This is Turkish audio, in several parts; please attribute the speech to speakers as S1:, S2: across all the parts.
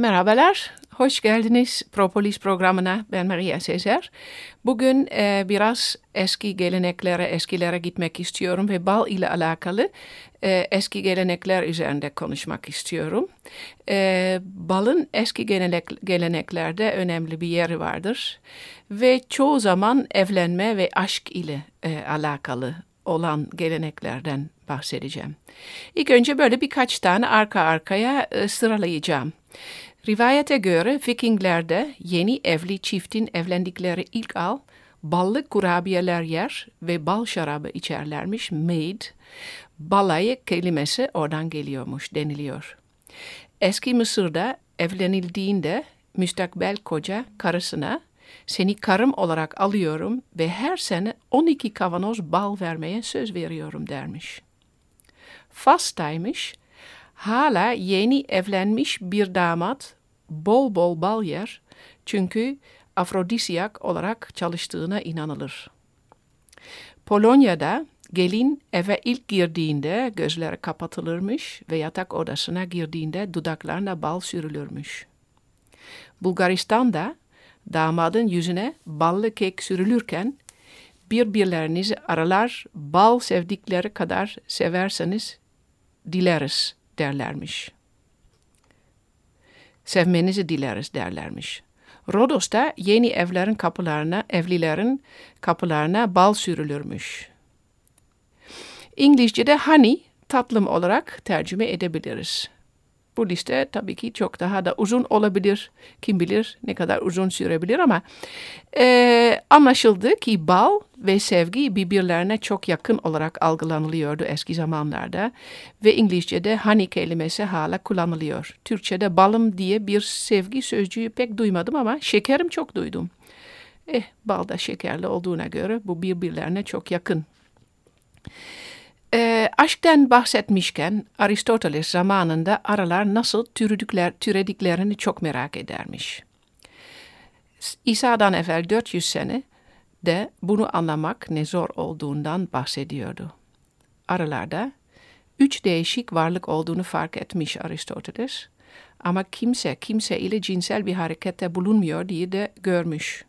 S1: Merhabalar, hoş geldiniz Propolis programına. Ben Maria Sezer. Bugün e, biraz eski geleneklere, eskilere gitmek istiyorum ve bal ile alakalı e, eski gelenekler üzerinde konuşmak istiyorum. E, balın eski gelenek, geleneklerde önemli bir yeri vardır ve çoğu zaman evlenme ve aşk ile e, alakalı olan geleneklerden bahsedeceğim. İlk önce böyle birkaç tane arka arkaya e, sıralayacağım. Rivayete göre Vikinglerde yeni evli çiftin evlendikleri ilk al ballı kurabiyeler yer ve bal şarabı içerlermiş maid. Balayı kelimesi oradan geliyormuş deniliyor. Eski Mısır'da evlenildiğinde müstakbel koca karısına seni karım olarak alıyorum ve her sene 12 kavanoz bal vermeye söz veriyorum dermiş. Fas'taymış hala yeni evlenmiş bir damat bol bol bal yer çünkü afrodisyak olarak çalıştığına inanılır. Polonya'da gelin eve ilk girdiğinde gözleri kapatılırmış ve yatak odasına girdiğinde dudaklarına bal sürülürmüş. Bulgaristan'da damadın yüzüne ballı kek sürülürken birbirlerinizi aralar bal sevdikleri kadar severseniz dileriz derlermiş. Sevmenizi dileriz derlermiş. Rodos'ta yeni evlerin kapılarına, evlilerin kapılarına bal sürülürmüş. İngilizce'de honey tatlım olarak tercüme edebiliriz. Bu liste tabii ki çok daha da uzun olabilir. Kim bilir ne kadar uzun sürebilir ama e, anlaşıldı ki bal ve sevgi birbirlerine çok yakın olarak algılanılıyordu eski zamanlarda ve İngilizce'de honey kelimesi hala kullanılıyor. Türkçe'de balım diye bir sevgi sözcüğü pek duymadım ama şekerim çok duydum. Eh bal da şekerli olduğuna göre bu birbirlerine çok yakın. E, aşktan bahsetmişken Aristoteles zamanında aralar nasıl türedikler, türediklerini çok merak edermiş. İsa'dan evvel 400 sene de bunu anlamak ne zor olduğundan bahsediyordu. Aralarda üç değişik varlık olduğunu fark etmiş Aristoteles ama kimse kimse ile cinsel bir harekette bulunmuyor diye de görmüş.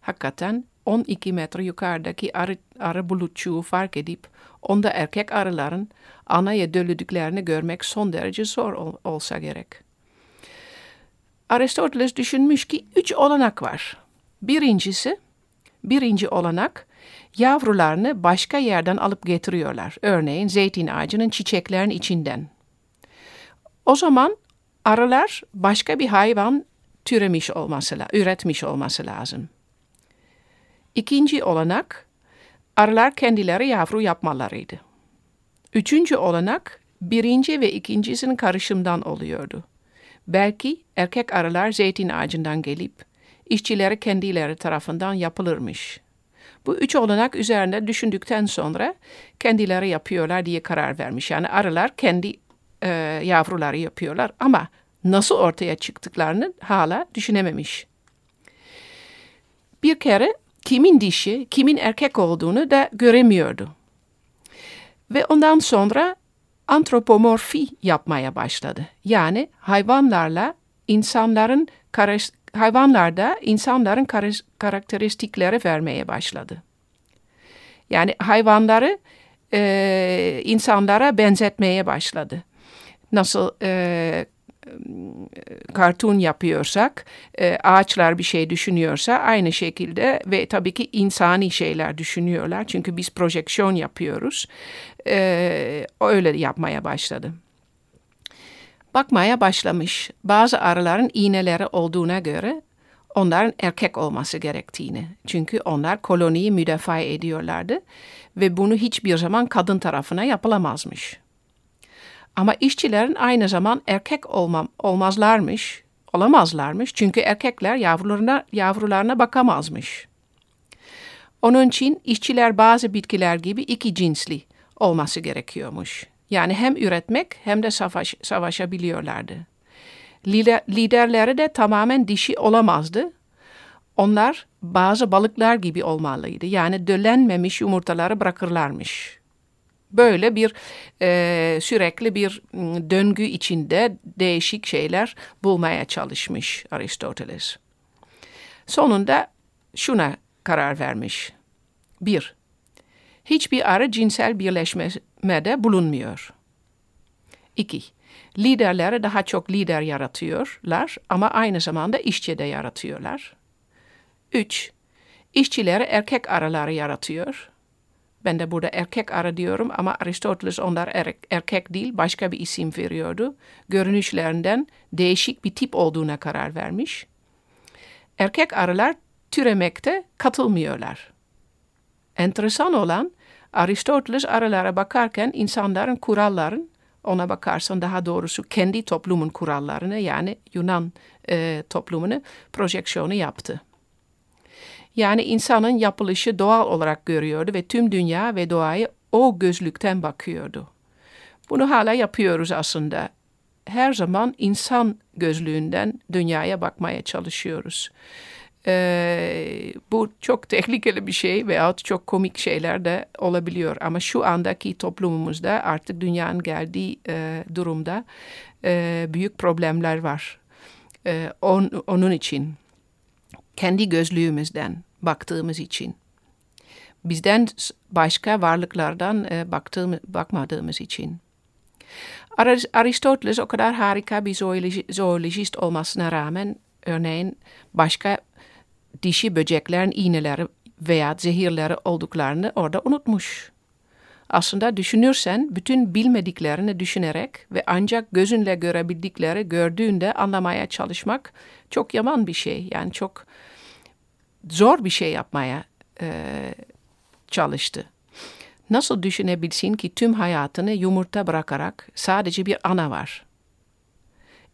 S1: Hakikaten 12 metre yukarıdaki arı, arı bulutçuğu fark edip onda erkek arıların anaya dölüdüklerini görmek son derece zor ol, olsa gerek. Aristoteles düşünmüş ki üç olanak var. Birincisi, birinci olanak yavrularını başka yerden alıp getiriyorlar. Örneğin zeytin ağacının çiçeklerin içinden. O zaman arılar başka bir hayvan türemiş olması, üretmiş olması lazım. İkinci olanak, arılar kendileri yavru yapmalarıydı. Üçüncü olanak, birinci ve ikincisinin karışımdan oluyordu. Belki erkek arılar zeytin ağacından gelip, işçileri kendileri tarafından yapılırmış. Bu üç olanak üzerinde düşündükten sonra kendileri yapıyorlar diye karar vermiş. Yani arılar kendi e, yavruları yapıyorlar ama nasıl ortaya çıktıklarını hala düşünememiş. Bir kere kimin dişi, kimin erkek olduğunu da göremiyordu. Ve ondan sonra antropomorfi yapmaya başladı. Yani hayvanlarla insanların hayvanlarda insanların karakteristikleri vermeye başladı. Yani hayvanları e, insanlara benzetmeye başladı. Nasıl e, kartun yapıyorsak, e, ağaçlar bir şey düşünüyorsa aynı şekilde ve tabii ki insani şeyler düşünüyorlar. Çünkü biz projeksiyon yapıyoruz. E, öyle yapmaya başladı. Bakmaya başlamış. Bazı arıların iğneleri olduğuna göre onların erkek olması gerektiğini. Çünkü onlar koloniyi müdafaa ediyorlardı ve bunu hiçbir zaman kadın tarafına yapılamazmış. Ama işçilerin aynı zaman erkek olmam, olmazlarmış, olamazlarmış. Çünkü erkekler yavrularına, yavrularına bakamazmış. Onun için işçiler bazı bitkiler gibi iki cinsli olması gerekiyormuş. Yani hem üretmek hem de savaş, savaşabiliyorlardı. Lider, liderleri de tamamen dişi olamazdı. Onlar bazı balıklar gibi olmalıydı. Yani döllenmemiş yumurtaları bırakırlarmış. Böyle bir e, sürekli bir döngü içinde değişik şeyler bulmaya çalışmış Aristoteles. Sonunda şuna karar vermiş. Bir, hiçbir arı cinsel birleşmede bulunmuyor. İki, liderleri daha çok lider yaratıyorlar ama aynı zamanda işçi de yaratıyorlar. Üç, işçileri erkek arıları yaratıyor. Ben de burada erkek arı diyorum ama Aristoteles onlar er, erkek değil başka bir isim veriyordu. Görünüşlerinden değişik bir tip olduğuna karar vermiş. Erkek arılar türemekte katılmıyorlar. Enteresan olan Aristoteles arılara bakarken insanların kuralların ona bakarsan daha doğrusu kendi toplumun kurallarını yani Yunan e, toplumunu projeksiyonu yaptı. Yani insanın yapılışı doğal olarak görüyordu ve tüm dünya ve doğayı o gözlükten bakıyordu. Bunu hala yapıyoruz aslında. Her zaman insan gözlüğünden dünyaya bakmaya çalışıyoruz. Ee, bu çok tehlikeli bir şey veyahut çok komik şeyler de olabiliyor. Ama şu andaki toplumumuzda artık dünyanın geldiği e, durumda e, büyük problemler var. E, on, onun için kendi gözlüğümüzden baktığımız için. Bizden başka varlıklardan e, baktığım, bakmadığımız için. Aristoteles o kadar harika bir zoolojist olmasına rağmen örneğin başka dişi böceklerin iğneleri veya zehirleri olduklarını orada unutmuş. Aslında düşünürsen bütün bilmediklerini düşünerek ve ancak gözünle görebildikleri gördüğünde anlamaya çalışmak çok yaman bir şey. Yani çok zor bir şey yapmaya e, çalıştı. Nasıl düşünebilsin ki tüm hayatını yumurta bırakarak sadece bir ana var?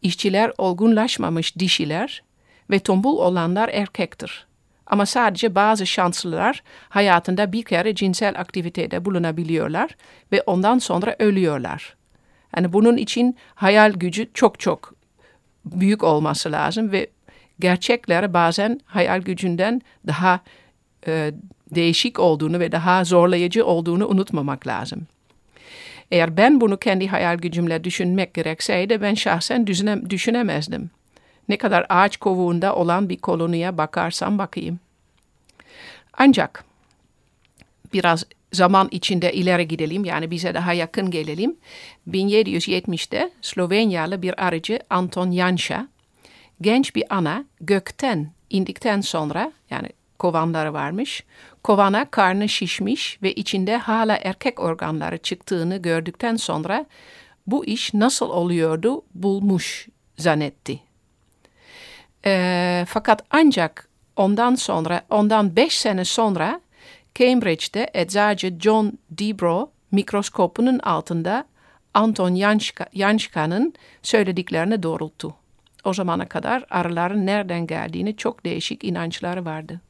S1: İşçiler olgunlaşmamış dişiler ve tombul olanlar erkektir. Ama sadece bazı şanslılar hayatında bir kere cinsel aktivitede bulunabiliyorlar ve ondan sonra ölüyorlar. Yani bunun için hayal gücü çok çok büyük olması lazım ve gerçekler bazen hayal gücünden daha e, değişik olduğunu ve daha zorlayıcı olduğunu unutmamak lazım. Eğer ben bunu kendi hayal gücümle düşünmek gerekseydi ben şahsen düşünem düşünemezdim. Ne kadar ağaç kovuğunda olan bir koloniye bakarsam bakayım. Ancak biraz zaman içinde ileri gidelim yani bize daha yakın gelelim. 1770'te Slovenyalı bir arıcı Anton Janša genç bir ana gökten indikten sonra yani kovanları varmış. Kovana karnı şişmiş ve içinde hala erkek organları çıktığını gördükten sonra bu iş nasıl oluyordu bulmuş zannetti. E, fakat ancak ondan sonra, ondan beş sene sonra Cambridge'de eczacı John Debro mikroskopunun altında Anton Janschka'nın söylediklerini doğrulttu. O zamana kadar arıların nereden geldiğini çok değişik inançları vardı.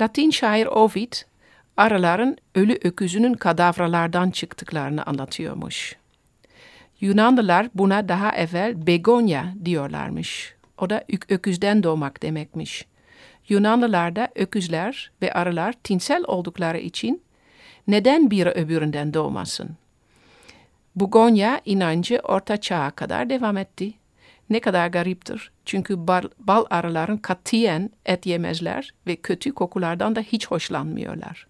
S1: Latin şair Ovid, arıların ölü öküzünün kadavralardan çıktıklarını anlatıyormuş. Yunanlılar buna daha evvel begonya diyorlarmış. O da öküzden doğmak demekmiş. Yunanlılarda öküzler ve arılar tinsel oldukları için neden biri öbüründen doğmasın? Bugonya inancı orta çağa kadar devam etti. Ne kadar gariptir. Çünkü bal, bal arıların katiyen et yemezler ve kötü kokulardan da hiç hoşlanmıyorlar.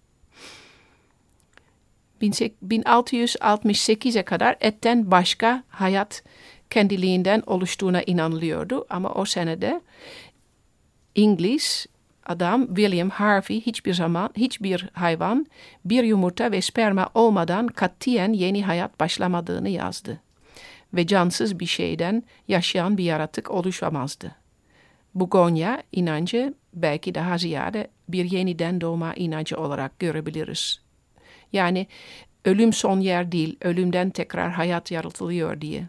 S1: 1668'e kadar etten başka hayat kendiliğinden oluştuğuna inanılıyordu ama o senede İngiliz adam William Harvey hiçbir zaman hiçbir hayvan bir yumurta ve sperma olmadan katiyen yeni hayat başlamadığını yazdı. Ve cansız bir şeyden yaşayan bir yaratık oluşamazdı. Bugonya inancı belki daha ziyade bir yeniden doğma inancı olarak görebiliriz. Yani ölüm son yer değil, ölümden tekrar hayat yaratılıyor diye.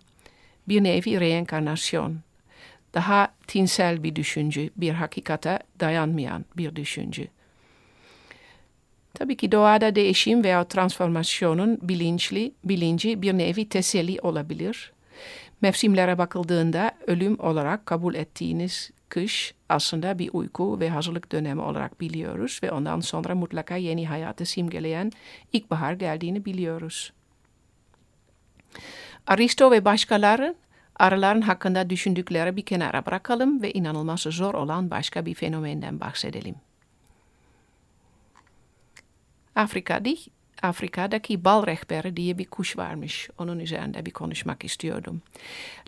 S1: Bir nevi reenkarnasyon. Daha tinsel bir düşünce, bir hakikate dayanmayan bir düşünce. Tabii ki doğada değişim veya transformasyonun bilinçli, bilinci bir nevi teselli olabilir. Mevsimlere bakıldığında ölüm olarak kabul ettiğiniz kış aslında bir uyku ve hazırlık dönemi olarak biliyoruz ve ondan sonra mutlaka yeni hayatı simgeleyen ilkbahar geldiğini biliyoruz. Aristo ve başkaları arıların hakkında düşündükleri bir kenara bırakalım ve inanılmaz zor olan başka bir fenomenden bahsedelim. Afrika'da, Afrika'daki bal rehberi diye bir kuş varmış. Onun üzerinde bir konuşmak istiyordum.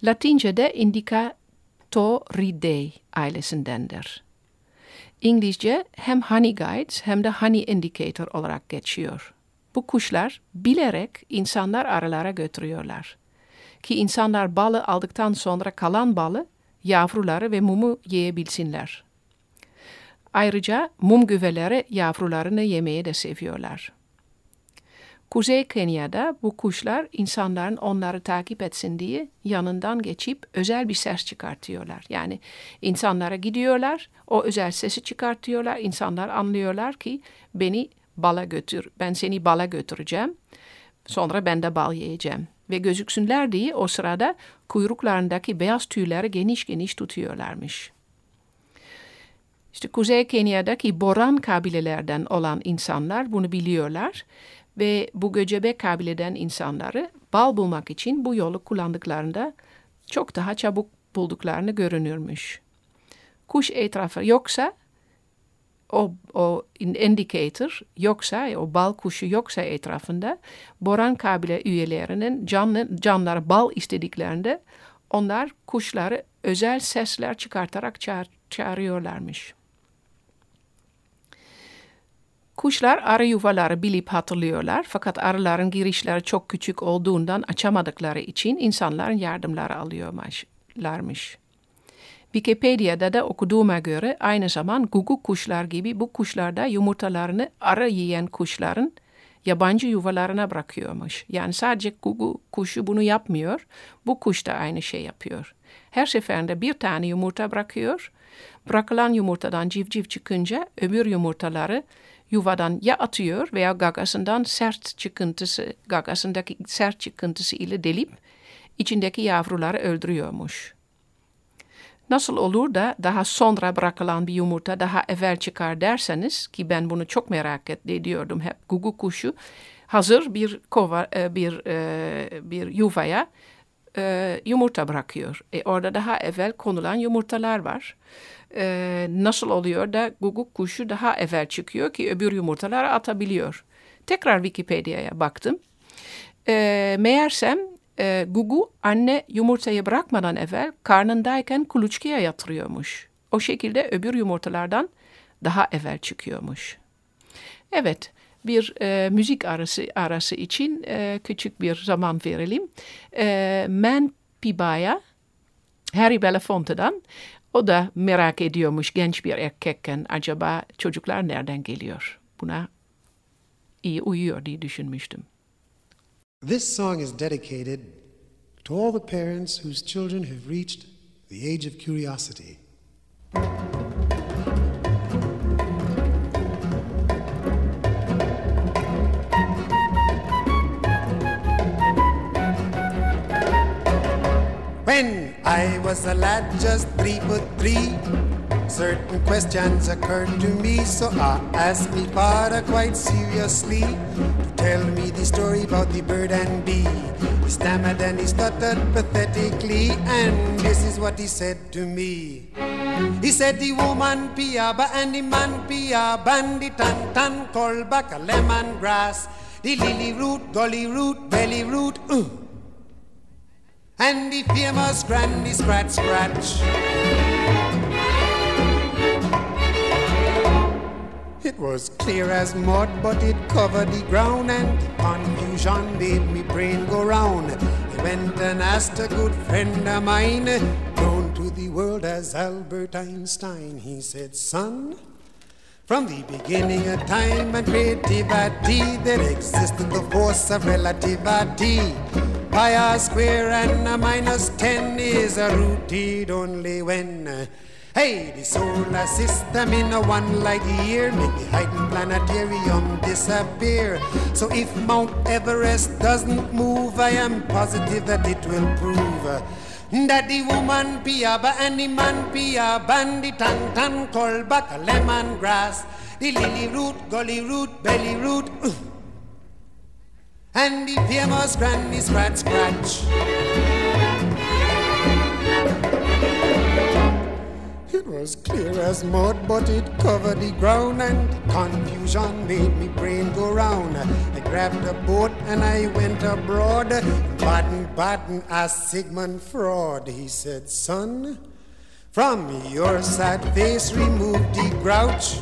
S1: Latince'de Indicatoridae ailesindendir. İngilizce hem Honey Guides hem de Honey Indicator olarak geçiyor. Bu kuşlar bilerek insanlar arılara götürüyorlar. Ki insanlar balı aldıktan sonra kalan balı, yavruları ve mumu yiyebilsinler. Ayrıca mum güveleri yavrularını yemeye de seviyorlar. Kuzey Kenya'da bu kuşlar insanların onları takip etsin diye yanından geçip özel bir ses çıkartıyorlar. Yani insanlara gidiyorlar, o özel sesi çıkartıyorlar. İnsanlar anlıyorlar ki beni bala götür, ben seni bala götüreceğim. Sonra ben de bal yiyeceğim. Ve gözüksünler diye o sırada kuyruklarındaki beyaz tüyleri geniş geniş tutuyorlarmış. İşte Kuzey Kenya'daki Boran kabilelerden olan insanlar bunu biliyorlar ve bu göcebe kabileden insanları bal bulmak için bu yolu kullandıklarında çok daha çabuk bulduklarını görünürmüş. Kuş etrafı yoksa o, o indicator yoksa, o bal kuşu yoksa etrafında Boran kabile üyelerinin canlı, canları bal istediklerinde onlar kuşları özel sesler çıkartarak çağır, çağırıyorlarmış. Kuşlar arı yuvaları bilip hatırlıyorlar fakat arıların girişleri çok küçük olduğundan açamadıkları için insanların yardımları alıyorlarmış. Wikipedia'da da okuduğuma göre aynı zaman gugu kuşlar gibi bu kuşlar da yumurtalarını arı yiyen kuşların yabancı yuvalarına bırakıyormuş. Yani sadece gugu kuşu bunu yapmıyor, bu kuş da aynı şey yapıyor. Her seferinde bir tane yumurta bırakıyor, bırakılan yumurtadan civciv çıkınca öbür yumurtaları yuvadan ya atıyor veya gagasından sert çıkıntısı, gagasındaki sert çıkıntısı ile delip içindeki yavruları öldürüyormuş. Nasıl olur da daha sonra bırakılan bir yumurta daha evvel çıkar derseniz ki ben bunu çok merak ediyordum hep gugu kuşu hazır bir kova e, bir e, bir yuvaya e, yumurta bırakıyor. E, orada daha evvel konulan yumurtalar var. nasıl oluyor da gugu kuşu daha evvel çıkıyor ki öbür yumurtaları atabiliyor. Tekrar Wikipedia'ya baktım. E, meğersem e, Gugu anne yumurtayı bırakmadan evvel karnındayken kuluçkaya yatırıyormuş. O şekilde öbür yumurtalardan daha evvel çıkıyormuş. Evet, bir e, müzik arası, arası için e, küçük bir zaman verelim. E, Man Pibaya, Harry Belafonte'dan, o da merak ediyormuş genç bir erkekken acaba çocuklar nereden geliyor? Buna iyi uyuyor diye düşünmüştüm.
S2: This song is dedicated to all the parents whose children have reached the age of curiosity. When I was a lad, just three foot three, certain questions occurred to me, so I asked me father quite seriously tell me the story about the bird and bee. He stammered and he stuttered pathetically, and this is what he said to me. He said the woman piaba and the man piaba and the tan tan call back a lemon grass, the lily root, gully root, belly root, uh. and the famous granny scratch scratch. It was clear as mud, but it covered the ground, and confusion made me brain go round. I went and asked a good friend of mine, known to the world as Albert Einstein. He said, Son, from the beginning of time and creativity, there existed the force of relativity. Pi r square and a minus 10 is a rooted only when Hey, the solar system in a one light year make the hiding planetarium disappear. So if Mount Everest doesn't move, I am positive that it will prove that the woman be a ba and the man be a bandit and tan call back a lemon grass, the lily root, gully root, belly root, and the famous granny scratch scratch. It was clear as mud, but it covered the ground, and confusion made me brain go round. I grabbed a boat and I went abroad. Baden, Baden asked Sigmund Fraud. He said, Son, from your sad face remove the grouch.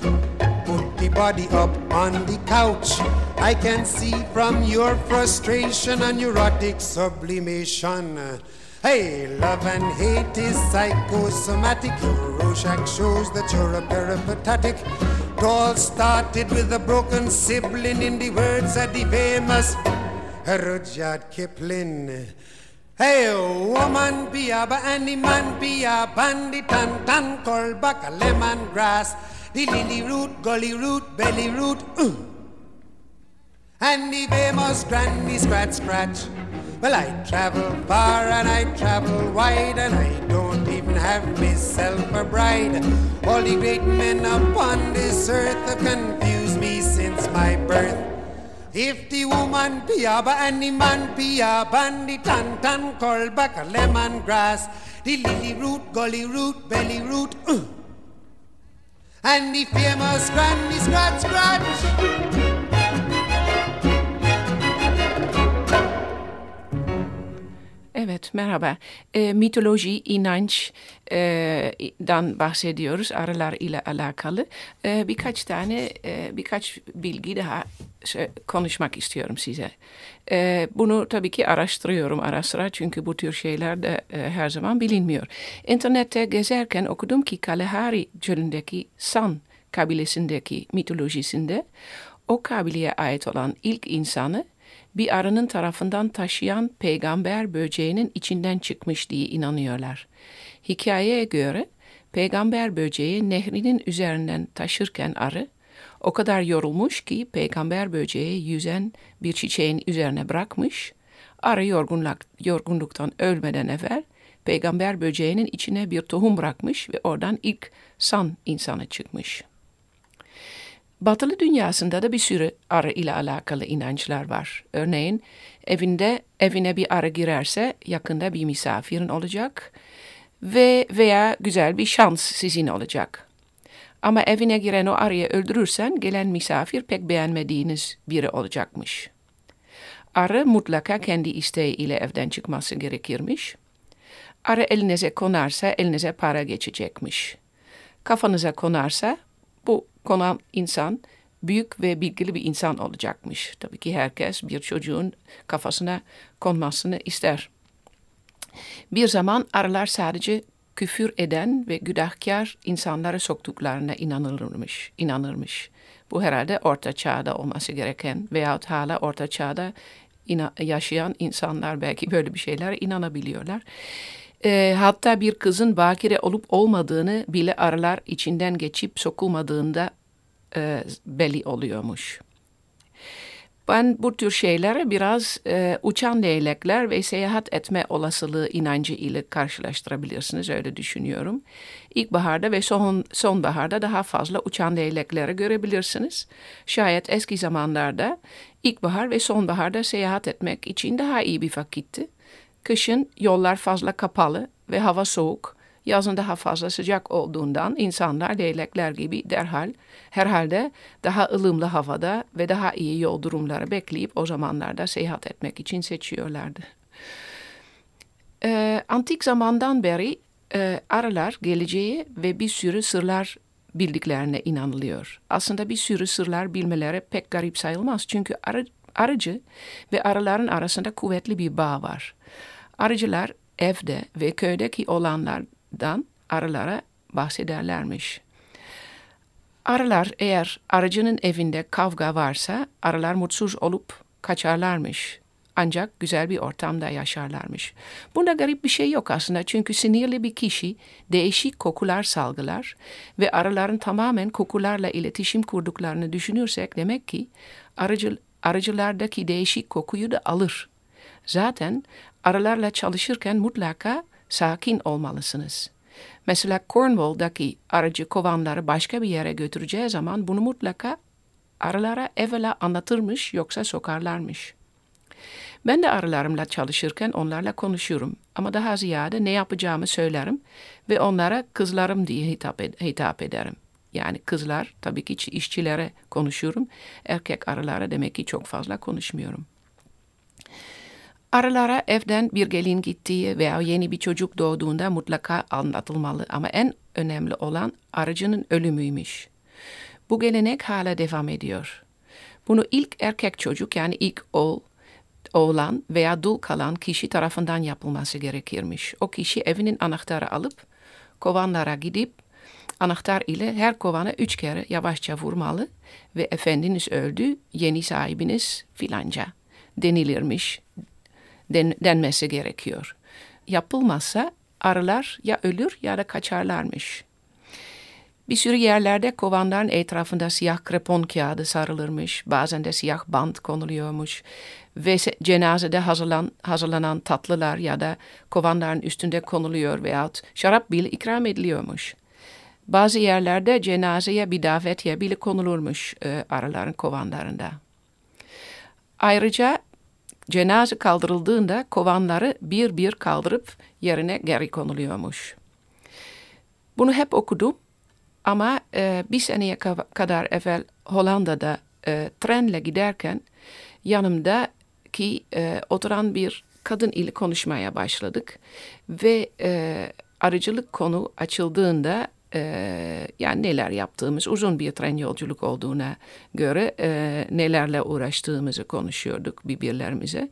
S2: Put the body up on the couch. I can see from your frustration and neurotic sublimation. Hey, love and hate is psychosomatic. Your Rorschach shows that you're a peripatetic. It all started with a broken sibling in the words of the famous Rudyard Kipling. Hey, woman be a ba the man be a bandit and tan call back a lemon grass. The lily root, gully root, belly root, uh. and the famous granny scratch scratch. Well, I travel far and I travel wide, and I don't even have myself a bride. All the great men upon this earth have confused me since my birth. If the woman be a ba and the man be a bandit tan tan call back a lemon grass, the lily root, gully root, belly root, uh, and the famous granny scratch scratch.
S1: Evet, merhaba. E, mitoloji, inançdan bahsediyoruz arılar ile alakalı. E, birkaç tane, e, birkaç bilgi daha konuşmak istiyorum size. E, bunu tabii ki araştırıyorum ara sıra çünkü bu tür şeyler de e, her zaman bilinmiyor. İnternette gezerken okudum ki Kalahari çölündeki San kabilesindeki mitolojisinde o kabileye ait olan ilk insanı bir arının tarafından taşıyan peygamber böceğinin içinden çıkmış diye inanıyorlar. Hikayeye göre peygamber böceği nehrinin üzerinden taşırken arı o kadar yorulmuş ki peygamber böceği yüzen bir çiçeğin üzerine bırakmış. Arı yorgunluk, yorgunluktan ölmeden evvel peygamber böceğinin içine bir tohum bırakmış ve oradan ilk san insanı çıkmış.'' Batılı dünyasında da bir sürü arı ile alakalı inançlar var. Örneğin evinde evine bir arı girerse yakında bir misafirin olacak ve veya güzel bir şans sizin olacak. Ama evine giren o arıyı öldürürsen gelen misafir pek beğenmediğiniz biri olacakmış. Arı mutlaka kendi isteğiyle evden çıkması gerekirmiş. Arı elinize konarsa elinize para geçecekmiş. Kafanıza konarsa konan insan büyük ve bilgili bir insan olacakmış. Tabii ki herkes bir çocuğun kafasına konmasını ister. Bir zaman arılar sadece küfür eden ve günahkar insanlara soktuklarına inanılırmış, inanırmış. Bu herhalde orta çağda olması gereken veyahut hala orta çağda yaşayan insanlar belki böyle bir şeylere inanabiliyorlar. E, hatta bir kızın bakire olup olmadığını bile arılar içinden geçip sokulmadığında e, belli oluyormuş. Ben bu tür şeyleri biraz e, uçan leylekler ve seyahat etme olasılığı inancı ile karşılaştırabilirsiniz öyle düşünüyorum. İlkbaharda ve son, sonbaharda daha fazla uçan leylekleri görebilirsiniz. Şayet eski zamanlarda ilkbahar ve sonbaharda seyahat etmek için daha iyi bir vakitti. Kışın yollar fazla kapalı ve hava soğuk. Yazın daha fazla sıcak olduğundan insanlar leylekler gibi derhal herhalde daha ılımlı havada ve daha iyi yol durumları bekleyip o zamanlarda seyahat etmek için seçiyorlardı. Ee, antik zamandan beri e, arılar geleceği ve bir sürü sırlar bildiklerine inanılıyor. Aslında bir sürü sırlar bilmeleri pek garip sayılmaz çünkü arı, arıcı ve arıların arasında kuvvetli bir bağ var. Arıcılar evde ve köydeki olanlardan arılara bahsederlermiş. Arılar eğer arıcının evinde kavga varsa arılar mutsuz olup kaçarlarmış. Ancak güzel bir ortamda yaşarlarmış. Bunda garip bir şey yok aslında çünkü sinirli bir kişi değişik kokular salgılar ve arıların tamamen kokularla iletişim kurduklarını düşünürsek demek ki arıcı, arıcılardaki değişik kokuyu da alır. Zaten arılarla çalışırken mutlaka Sakin olmalısınız. Mesela Cornwall'daki aracı kovanları başka bir yere götüreceği zaman bunu mutlaka arılara evvela anlatırmış yoksa sokarlarmış. Ben de arılarımla çalışırken onlarla konuşurum ama daha ziyade ne yapacağımı söylerim ve onlara kızlarım diye hitap, ed- hitap ederim. Yani kızlar tabii ki işçilere konuşuyorum. Erkek arılara demek ki çok fazla konuşmuyorum. Arılara evden bir gelin gittiği veya yeni bir çocuk doğduğunda mutlaka anlatılmalı ama en önemli olan arıcının ölümüymüş. Bu gelenek hala devam ediyor. Bunu ilk erkek çocuk yani ilk oğul, oğlan veya dul kalan kişi tarafından yapılması gerekirmiş. O kişi evinin anahtarı alıp kovanlara gidip anahtar ile her kovana üç kere yavaşça vurmalı ve efendiniz öldü, yeni sahibiniz filanca denilirmiş den, denmesi gerekiyor. Yapılmazsa arılar ya ölür ya da kaçarlarmış. Bir sürü yerlerde kovanların etrafında siyah krepon kağıdı sarılırmış. Bazen de siyah bant konuluyormuş. Ve cenazede hazırlan, hazırlanan tatlılar ya da kovanların üstünde konuluyor veyahut şarap bile ikram ediliyormuş. Bazı yerlerde cenazeye bir davetiye bile konulurmuş e, arıların kovanlarında. Ayrıca cenaze kaldırıldığında kovanları bir bir kaldırıp yerine geri konuluyormuş. Bunu hep okudum ama e, bir seneye kadar evvel Hollanda'da e, trenle giderken yanımdaki e, oturan bir kadın ile konuşmaya başladık. Ve e, arıcılık konu açıldığında e, yani neler yaptığımız uzun bir tren yolculuk olduğuna göre e, nelerle uğraştığımızı konuşuyorduk birbirlerimize.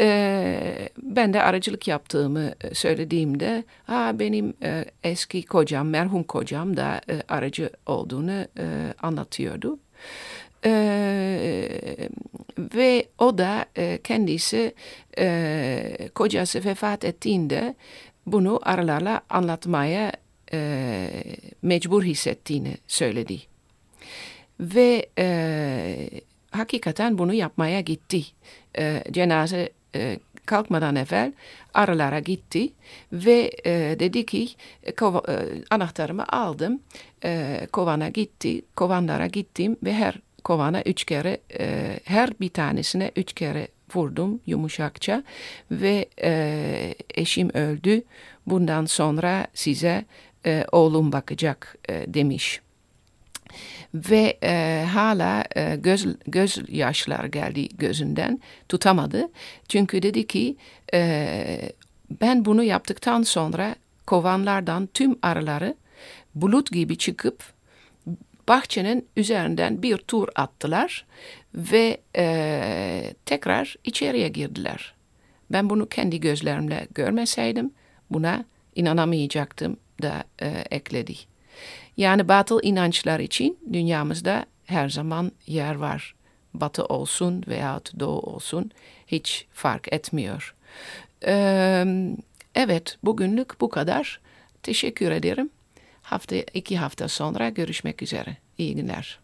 S1: E, ben de aracılık yaptığımı söylediğimde ha benim e, eski kocam, merhum kocam da e, aracı olduğunu e, anlatıyordu. Ee, ve o da e, kendisi e, kocası vefat ettiğinde bunu aralarla anlatmaya e, mecbur hissettiğini söyledi. Ve e, hakikaten bunu yapmaya gitti. E, cenaze e, kalkmadan evvel aralara gitti ve e, dedi ki kova, e, anahtarımı aldım, e, kovana gitti, kovanlara gittim ve her kovana üç kere, e, her bir tanesine üç kere vurdum yumuşakça ve e, eşim öldü. Bundan sonra size e, oğlum bakacak e, demiş. Ve e, hala e, göz, göz yaşlar geldi gözünden tutamadı. Çünkü dedi ki e, ben bunu yaptıktan sonra kovanlardan tüm arıları bulut gibi çıkıp bahçenin üzerinden bir tur attılar ve e, tekrar içeriye girdiler. Ben bunu kendi gözlerimle görmeseydim buna inanamayacaktım da e, ekledi. Yani batıl inançlar için dünyamızda her zaman yer var. Batı olsun veya doğu olsun hiç fark etmiyor. Ee, evet bugünlük bu kadar. Teşekkür ederim. Hafta iki hafta sonra görüşmek üzere. İyi günler.